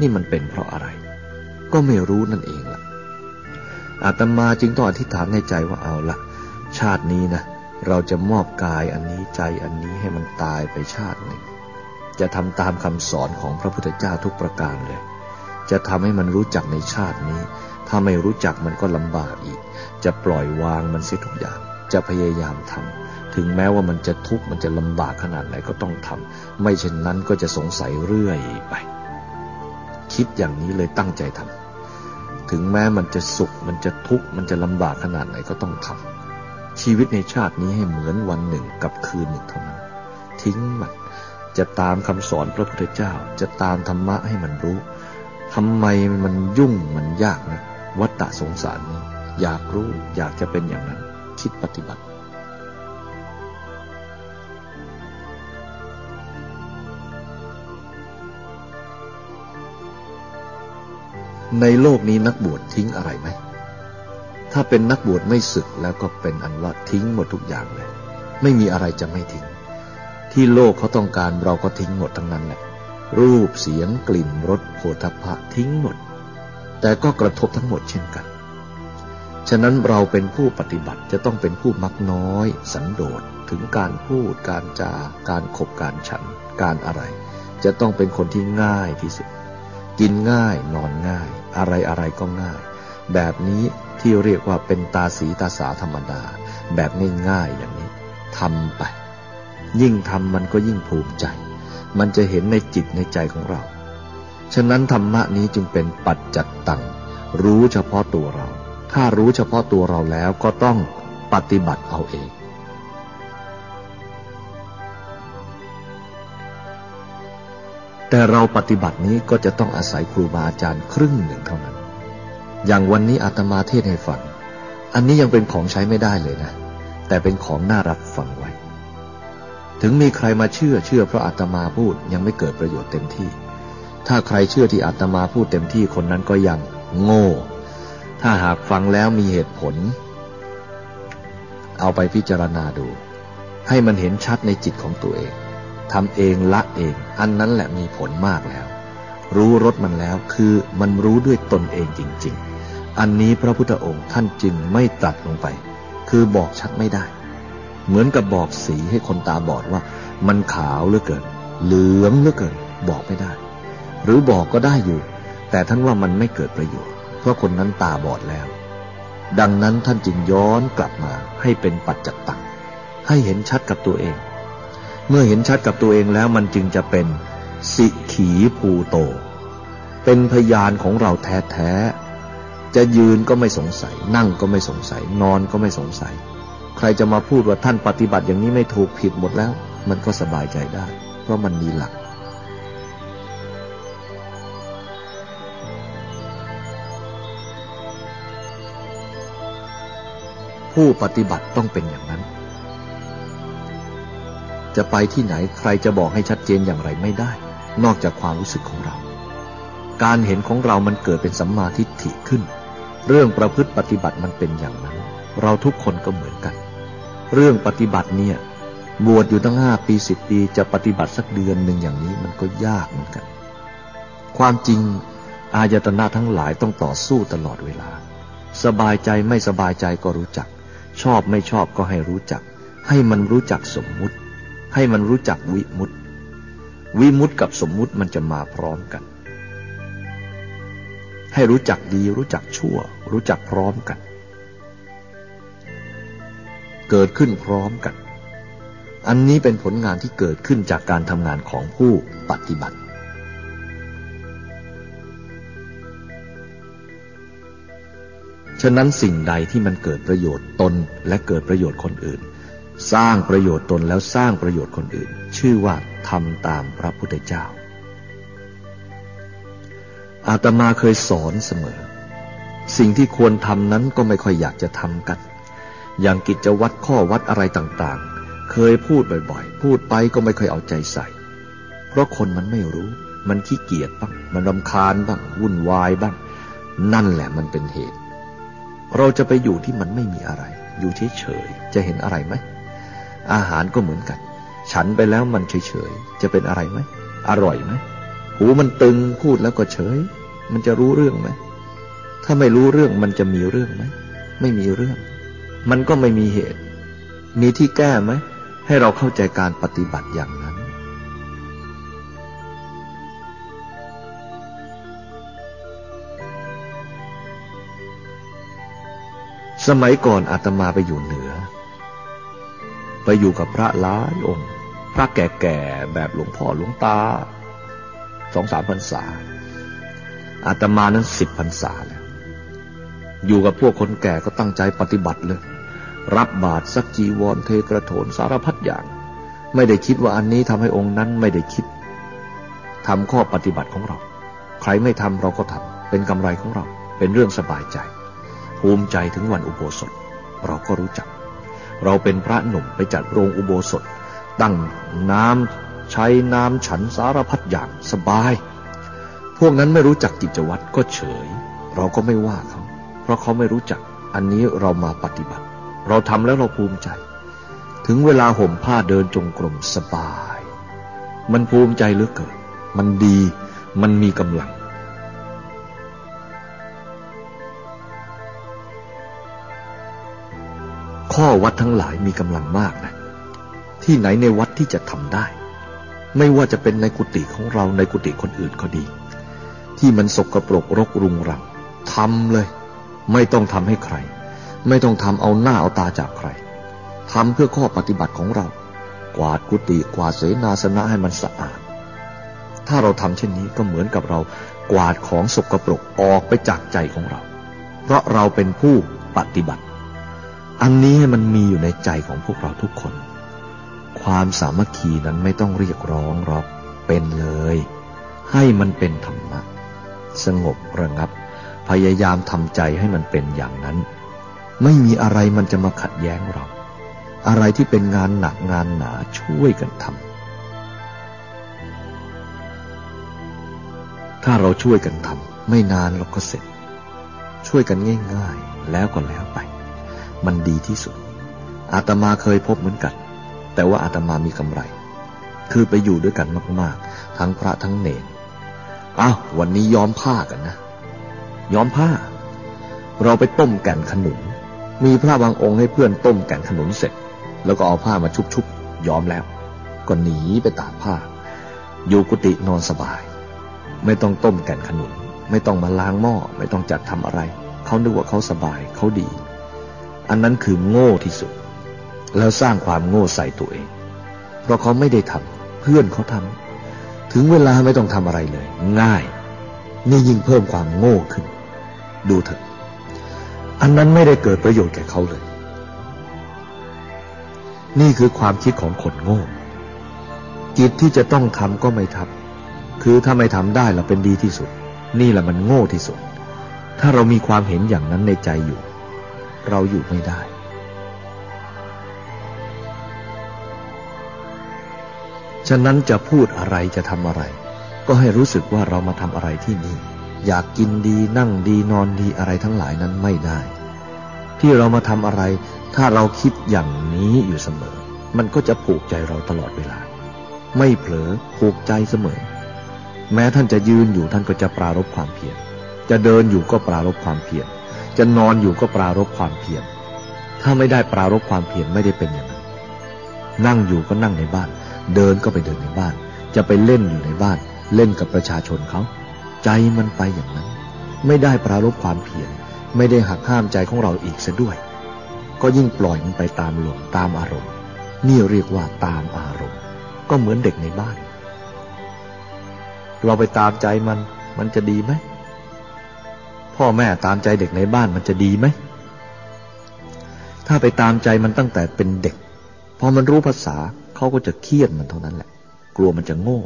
นี่มันเป็นเพราะอะไร ก็ไม่รู้นั่นเองล่ะอาตมาจึงต้องอธิษฐานในใจว่าเอาละชาตินี้นะเราจะมอบกายอันนี้ใจอันนี้ให้มันตายไปชาติหนึ่งจะทำตามคำสอนของพระพุทธเจ้าทุกประการเลย จะทำให้มันรู้จักในชาตินี้ ถ้าไม่รู้จักมันก็ลำบากอีก จะปล่อยวางมันเสียทุกอย่าง จะพยายามทำ ถึงแม้ว่ามันจะทุกข์มันจะลำบากขนาดไหนก็ต้องทำไม่เช่นนั้นก็จะสงสัยเรื่อยไป คิดอย่างนี้เลยตั้งใจทำถึงแม้มันจะสุขมันจะทุกข์มันจะลำบากขนาดไหนก็ต้องทำชีวิตในชาตินี้ให้เหมือนวันหนึ่งกับคืนหนึ่งเท่านั้น ทิ้งมันจะตามคำสอนพระพุทธเจ้า จะตามธรรมะให้มันรู้ทำไมมันยุ่งมันยากนะวัฏฏะสงสารนี้อยากรู้อยากจะเป็นอย่างนั้น คิดปฏิบัติ ในโลกนี้นักบวชทิ้งอะไรไหม ถ้าเป็นนักบวชไม่ศึกแล้วก็เป็นอันว่าทิ้งหมดทุกอย่างเลย ไม่มีอะไรจะไม่ทิ้ง ที่โลกเขาต้องการเราก็ทิ้งหมดทั้งนั้นแหละ รูปเสียงกลิ่นรสโผฏฐะทิ้งหมด แต่ก็กระทบทั้งหมดเช่นกัน ฉะนั้นเราเป็นผู้ปฏิบัติจะต้องเป็นผู้มักน้อย สันโดษถึงการพูด การจา การขบการฉัน การอะไร จะต้องเป็นคนที่ง่ายที่สุด กินง่ายนอนง่าย อะไรอะไรก็ง่าย แบบนี้ที่เรียกว่าเป็นตาสีตาสาธรรมดา แบบง่ายๆอย่างนี้ทำไป ยิ่งทำมันก็ยิ่งภูมิใจ มันจะเห็นในจิตในใจของเรา ฉะนั้นธรรมะนี้จึงเป็นปัจจัตตังรู้เฉพาะตัวเรา ถ้ารู้เฉพาะตัวเราแล้วก็ต้องปฏิบัติเอาเอง แต่เราปฏิบัตินี้ก็จะต้องอาศัยครูบาอาจารย์ครึ่งหนึ่งเท่านั้น อย่างวันนี้อาตมาเทศให้ฟัง อันนี้ยังเป็นของใช้ไม่ได้เลยนะ แต่เป็นของน่ารับฟังไว้ ถึงมีใครมาเชื่อเชื่อเพราะอาตมาพูดยังไม่เกิดประโยชน์เต็มที่ ถ้าใครเชื่อที่อาตมาพูดเต็มที่คนนั้นก็ยังโง่ ถ้าหากฟังแล้วมีเหตุผล เอาไปพิจารณาดู ให้มันเห็นชัดในจิตของตัวเอง ทำเองละเอง อันนั้นแหละมีผลมากแล้ว รู้รสมันแล้วคือมันรู้ด้วยตนเองจริง ๆ อันนี้พระพุทธองค์ท่านจึงไม่ตรัสลงไป คือบอกชัดไม่ได้ เหมือนกับบอกสีให้คนตาบอดว่า มันขาวเหลือเกิน เหลืองเหลือเกิน บอกไม่ได้ หรือบอกก็ได้อยู่ แต่ท่านว่ามันไม่เกิดประโยชน์ เพราะคนนั้นตาบอดแล้ว ดังนั้นท่านจึงย้อนกลับมาให้เป็นปัจจัตตังให้เห็นชัดกับตัวเอง เมื่อเห็นชัดกับตัวเองแล้วมันจึงจะเป็น สิขีภูโต เป็นพยานของเราแท้ๆ จะยืนก็ไม่สงสัย นั่งก็ไม่สงสัย นอนก็ไม่สงสัย ใครจะมาพูดว่าท่านปฏิบัติอย่างนี้ไม่ถูกผิดหมดแล้ว มันก็สบายใจได้ เพราะมันมีหลักผู้ปฏิบัติต้องเป็นอย่างนั้น จะไปที่ไหนใครจะบอกให้ชัดเจนอย่างไรไม่ได้ นอกจากความรู้สึกของเรา การเห็นของเรามันเกิดเป็นสัมมาทิฏฐิขึ้น เรื่องประพฤติปฏิบัติมันเป็นอย่างนั้น เราทุกคนก็เหมือนกัน เรื่องปฏิบัติเนี่ยบวชอยู่ตั้งห้าปีสิบปีจะปฏิบัติสักเดือนหนึ่งอย่างนี้มันก็ยากเหมือนกัน ความจริงอายตนะทั้งหลายต้องต่อสู้ตลอดเวลา สบายใจไม่สบายใจก็รู้จัก ชอบไม่ชอบก็ให้รู้จัก ให้มันรู้จักสมมุติ ให้มันรู้จักวิมุตติวิมุตติกับสมมุติมันจะมาพร้อมกัน ให้รู้จักดีรู้จักชั่ว รู้จักพร้อมกัน เกิดขึ้นพร้อมกัน อันนี้เป็นผลงานที่เกิดขึ้นจากการทำงานของผู้ปฏิบัติ ฉะนั้นสิ่งใดที่มันเกิดประโยชน์ตนและเกิดประโยชน์คนอื่น สร้างประโยชน์ตนแล้วสร้างประโยชน์คนอื่น ชื่อว่าทำตามพระพุทธเจ้า อาตมาเคยสอนเสมอ สิ่งที่ควรทำนั้นก็ไม่ค่อยอยากจะทำกัน อย่างกิจวัตรข้อวัดอะไรต่างๆ เคยพูดบ่อยๆ พูดไปก็ไม่ค่อยเอาใจใส่ เพราะคนมันไม่รู้ มันขี้เกียจบ้าง มันรำคาญบ้าง วุ่นวายบ้าง นั่นแหละมันเป็นเหตุ เราจะไปอยู่ที่มันไม่มีอะไร อยู่เฉยๆ จะเห็นอะไรไหม อาหารก็เหมือนกัน ฉันไปแล้วมันเฉยๆ จะเป็นอะไรไหม อร่อยไหม หูมันตึงพูดแล้วก็เฉย มันจะรู้เรื่องไหม ถ้าไม่รู้เรื่องมันจะมีเรื่องไหม ไม่มีเรื่อง มันก็ไม่มีเหตุ มีที่แก้ไหม ให้เราเข้าใจการปฏิบัติอย่างนั้นสมัยก่อนอาตมาไปอยู่เหนือ ไปอยู่กับพระหลายองค์ พระแก่ๆแบบหลวงพ่อหลวงตาสองสามพรรษาอาตมานั้นสิบพรรษาแล้ว อยู่กับพวกคนแก่ก็ตั้งใจปฏิบัติเลย รับบาตรสักจีวรเทกระโถนสารพัดอย่าง ไม่ได้คิดว่าอันนี้ทำให้องค์นั้นไม่ได้คิดทำข้อปฏิบัติของเรา ใครไม่ทำเราก็ทำเป็นกำไรของเรา เป็นเรื่องสบายใจ ภูมิใจถึงวันอุโบสถ เราก็รู้จัก เราเป็นพระหนุ่มไปจัดโรงอุโบสถ ตั้งน้ำใช้น้ำฉันสารพัดอย่างสบาย พวกนั้นไม่รู้จักกิจวัตรก็เฉย เราก็ไม่ว่าเขา เพราะเขาไม่รู้จัก อันนี้เรามาปฏิบัติ เราทำแล้วเราภูมิใจ ถึงเวลาห่มผ้าเดินจงกรมสบาย มันภูมิใจเหลือเกิน มันดี มันมีกำลัง ข้อวัดทั้งหลายมีกำลังมากนะ ที่ไหนในวัดที่จะทำได้ ไม่ว่าจะเป็นในกุฏิของเราในกุฏิคนอื่นก็ดี ที่มันสกรปรกรกรุงรังทำเลย ไม่ต้องทำให้ใคร ไม่ต้องทำเอาหน้าเอาตาจากใครทำเพื่อข้อปฏิบัติของเรา กวาดกุฏิกวาดเสนาสนะให้มันสะอาด ถ้าเราทำเช่นนี้ก็เหมือนกับเรากวาดของสกรปรกออกไปจากใจของเรา เพราะเราเป็นผู้ปฏิบัติ อันนี้มันมีอยู่ในใจของพวกเราทุกคน ความสามัคคีนั้นไม่ต้องเรียกร้องหรอกเป็นเลย ให้มันเป็นธรรมะ สงบระงับ พยายามทำใจให้มันเป็นอย่างนั้น ไม่มีอะไรมันจะมาขัดแย้งเรา อะไรที่เป็นงานหนักงานหนาช่วยกันทำถ้าเราช่วยกันทำไม่นานเราก็เสร็จ ช่วยกันง่าย ๆ แล้วก็แล้วไป มันดีที่สุด อาตมาเคยพบเหมือนกัน แต่ว่าอาตมามีกำไร คือไปอยู่ด้วยกันมาก ๆ ทั้งพระทั้งเนรอ้าววันนี้ย้อมผ้ากันนะ ย้อมผ้า เราไปต้มแก่นขนุน มีพระบางองค์ให้เพื่อนต้มแก่นขนุนเสร็จ แล้วก็เอาผ้ามาชุบๆย้อมแล้ว ก็หนีไปตากผ้า อยู่กุฏินอนสบาย ไม่ต้องต้มแก่นขนุน ไม่ต้องมาล้างหม้อ ไม่ต้องจัดทำอะไร เขาดูว่าเขาสบาย เขาดี อันนั้นคือโง่ที่สุด แล้วสร้างความโง่ใส่ตัวเอง เพราะเขาไม่ได้ทำเพื่อนเขาทำถึงเวลาไม่ต้องทำอะไรเลย ง่าย นี่ยิ่งเพิ่มความโง่ขึ้น ดูเถอะ อันนั้นไม่ได้เกิดประโยชน์แก่เขาเลย นี่คือความคิดของคนโง่จิตที่จะต้องทำก็ไม่ทำคือถ้าไม่ทำได้เราเป็นดีที่สุด นี่แหละมันโง่ที่สุด ถ้าเรามีความเห็นอย่างนั้นในใจอยู่ เราอยู่ไม่ได้ ฉะนั้นจะพูดอะไรจะทำอะไร ก็ให้รู้สึกว่าเรามาทำอะไรที่นี่ อยากกินดีนั่งดีนอนดีอะไรทั้งหลายนั้นไม่ได้ ที่เรามาทำอะไร ถ้าเราคิดอย่างนี้อยู่เสมอ มันก็จะผูกใจเราตลอดเวลา ไม่เผลอผูกใจเสมอ แม้ท่านจะยืนอยู่ท่านก็จะปรารบความเพียรจะเดินอยู่ก็ปรารบความเพียร จะนอนอยู่ก็ปรารบความเพียรถ้าไม่ได้ปรารบความเพียรไม่ได้เป็นอย่างนั้น นั่งอยู่ก็นั่งในบ้าน เดินก็ไปเดินในบ้าน จะไปเล่นอยู่ในบ้าน เล่นกับประชาชนเขา ใจมันไปอย่างนั้น ไม่ได้ปรารบความเพียรไม่ได้หักห้ามใจของเราอีกซะด้วย ก็ยิ่งปล่อยมันไปตามลมตามอารมณ์ นี่เรียกว่าตามอารมณ์ ก็เหมือนเด็กในบ้าน เราไปตามใจมัน มันจะดีไหม พ่อแม่ตามใจเด็กในบ้านมันจะดีไหม ถ้าไปตามใจมันตั้งแต่เป็นเด็ก พอมันรู้ภาษาเขาก็จะเครียดมันเท่านั้นแหละ กลัวมันจะโง่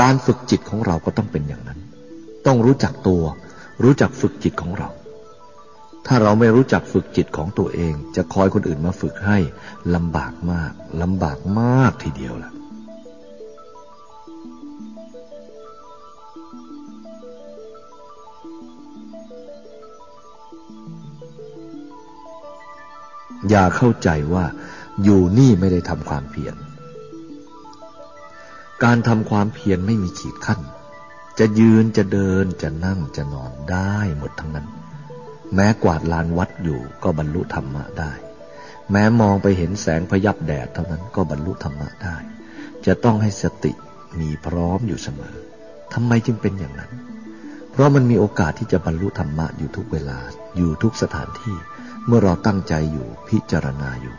การฝึกจิตของเราก็ต้องเป็นอย่างนั้น ต้องรู้จักตัว รู้จักฝึกจิตของเรา ถ้าเราไม่รู้จักฝึกจิตของตัวเอง จะคอยคนอื่นมาฝึกให้ลำบากมากลำบากมากทีเดียวล่ะ อย่าเข้าใจว่าอยู่นี่ไม่ได้ทำความเพียร การทำความเพียรไม่มีขีดขั้น จะยืนจะเดินจะนั่งจะนอนได้หมดทั้งนั้น แม้กวาดลานวัดอยู่ก็บรรลุธรรมะได้ แม้มองไปเห็นแสงพยับแดดเท่านั้นก็บรรลุธรรมะได้ จะต้องให้สติมีพร้อมอยู่เสมอทำไมจึงเป็นอย่างนั้น เพราะมันมีโอกาสที่จะบรรลุธรรมะอยู่ทุกเวลาอยู่ทุกสถานที่ เมื่อเราตั้งใจอยู่พิจารณาอยู่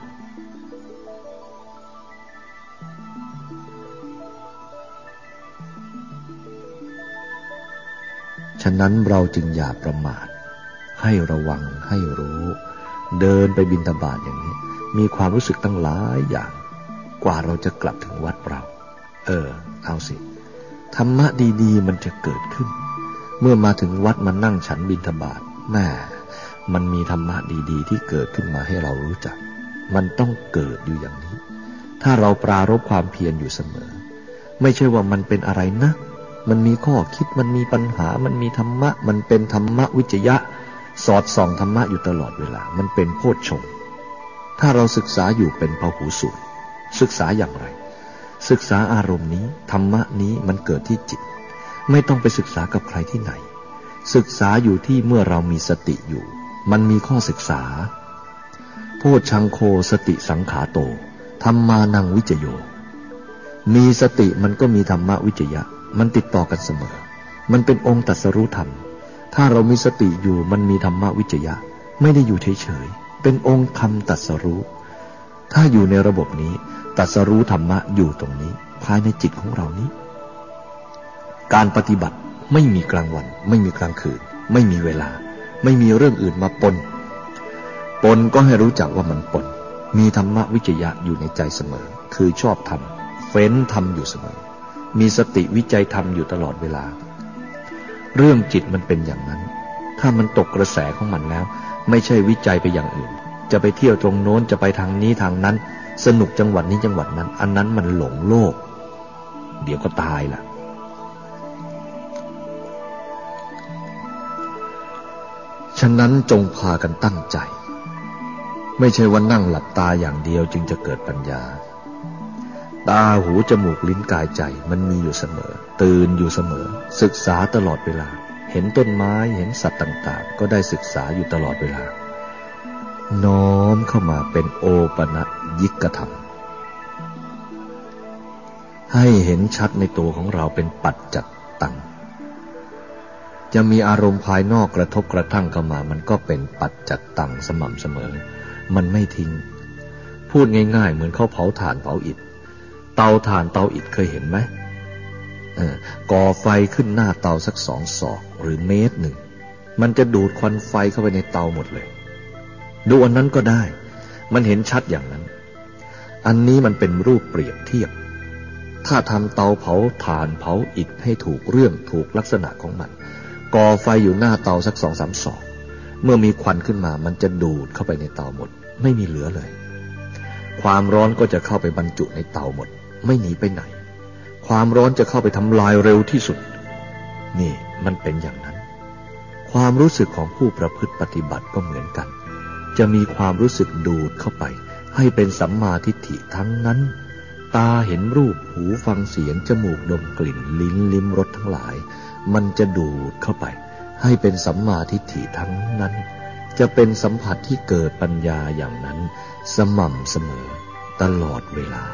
ฉะนั้นเราจึงอย่าประมาท ให้ระวังให้รู้ เดินไปบินตบาทอย่างนี้ มีความรู้สึกตั้งหลายอย่าง กว่าเราจะกลับถึงวัดเรา เออ เอาสิ ธรรมะดี ๆ มันจะเกิดขึ้น เมื่อมาถึงวัดมานั่งฉันบินทบาทแม่ มันมีธรรมะดีๆ ที่เกิดขึ้นมาให้เรารู้จัก มันต้องเกิดอยู่อย่างนี้ ถ้าเราปรารบความเพียรอยู่เสมอ ไม่ใช่ว่ามันเป็นอะไรนะ มันมีข้อคิด มันมีปัญหา มันมีธรรมะ มันเป็นธรรมะวิจยะ สอดส่องธรรมะอยู่ตลอดเวลา มันเป็นโพชฌงถ้าเราศึกษาอยู่เป็นพหูสูตร ศึกษาอย่างไร ศึกษาอารมณ์นี้ ธรรมะนี้มันเกิดที่จิต ไม่ต้องไปศึกษากับใครที่ไหน ศึกษาอยู่ที่เมื่อเรามีสติอยู่ มันมีข้อศึกษา โพชังโคสติสังขาโตธรรมานังวิจโย มีสติมันก็มีธรรมะวิจยะ มันติดต่อกันเสมอ มันเป็นองค์ตัสรู้ธรรม ถ้าเรามีสติอยู่มันมีธรรมะวิจยะ ไม่ได้อยู่เฉยๆ เป็นองค์ธรรมตัสรู้ ถ้าอยู่ในระบบนี้ ตัสรู้ธรรมะอยู่ตรงนี้ ภายในจิตของเรานี้ การปฏิบัติไม่มีกลางวัน ไม่มีกลางคืน ไม่มีเวลา ไม่มีเรื่องอื่นมาปน ปนก็ให้รู้จักว่ามันปน มีธรรมะวิจยะอยู่ในใจเสมอ คือชอบทำเฟ้นทำอยู่เสมอ มีสติวิจัยทำอยู่ตลอดเวลา เรื่องจิตมันเป็นอย่างนั้น ถ้ามันตกกระแสของมันแล้ว ไม่ใช่วิจัยไปอย่างอื่น จะไปเที่ยวตรงโน้นจะไปทางนี้ทางนั้น สนุกจังหวัดนี้จังหวัดนั้น อันนั้นมันหลงโลก เดี๋ยวก็ตายล่ะ ฉะนั้นจงพากันตั้งใจ ไม่ใช่ว่านั่งหลับตาอย่างเดียวจึงจะเกิดปัญญา ตาหูจมูกลิ้นกายใจมันมีอยู่เสมอ ตื่นอยู่เสมอ ศึกษาตลอดเวลา เห็นต้นไม้เห็นสัตว์ต่าง ๆ ก็ได้ศึกษาอยู่ตลอดเวลา น้อมเข้ามาเป็นโอปะนะยิกธรรมให้เห็นชัดในตัวของเราเป็นปัจจัต จะมีอารมณ์ภายนอกกระทบกระทั่งเข้ามา มันก็เป็นปัจจัตตังสม่ำเสมอ มันไม่ทิ้ง พูดง่าย ๆ เหมือนเขาเผาถ่านเผาอิฐ เตาถ่านเตาอิฐเคยเห็นไหมก่อไฟขึ้นหน้าเตาสักสองศอกหรือเมตรหนึ่ง มันจะดูดควันไฟเข้าไปในเตาหมดเลย ดูอันนั้นก็ได้ มันเห็นชัดอย่างนั้น อันนี้มันเป็นรูปเปรียบเทียบ ถ้าทำเตาเผาถ่านเผาอิฐให้ถูกเรื่องถูกลักษณะของมัน ก่อไฟอยู่หน้าเตาสักสองสามศอกเมื่อมีควันขึ้นมามันจะดูดเข้าไปในเตาหมด ไม่มีเหลือเลย ความร้อนก็จะเข้าไปบรรจุในเตาหมด ไม่หนีไปไหน ความร้อนจะเข้าไปทำลายเร็วที่สุด นี่มันเป็นอย่างนั้น ความรู้สึกของผู้ประพฤติปฏิบัติก็เหมือนกัน จะมีความรู้สึกดูดเข้าไป ให้เป็นสัมมาทิฏฐิทั้งนั้น ตาเห็นรูปหูฟังเสียงจมูกดมกลิ่นลิ้นลิ้มรสทั้งหลาย มันจะดูดเข้าไป ให้เป็นสัมมาทิฏฐิทั้งนั้น จะเป็นสัมผัสที่เกิดปัญญาอย่างนั้น สม่ำเสมอตลอดเวลา